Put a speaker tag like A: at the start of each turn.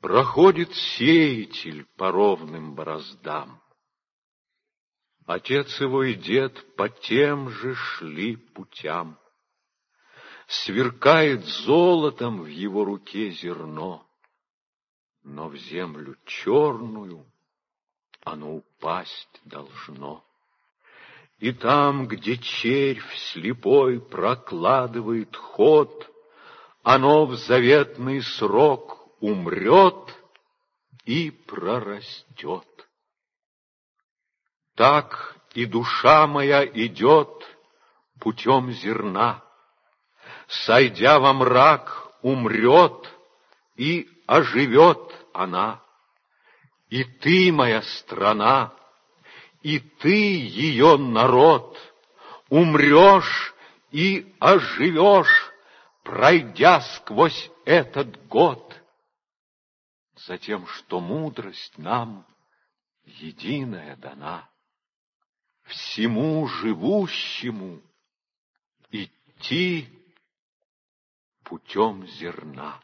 A: Проходит сеятель по ровным бороздам. Отец его и дед по тем же шли путям. Сверкает золотом в его руке зерно, Но в землю черную оно упасть должно. И там, где червь слепой прокладывает ход, Оно в заветный срок умрет и прорастет. Так и душа моя идет путем зерна, Сойдя во мрак, умрет и оживет она. И ты, моя страна, и ты, ее народ, умрешь и оживешь, пройдя сквозь этот год. Затем, что мудрость нам единая дана, всему живущему идти путем зерна.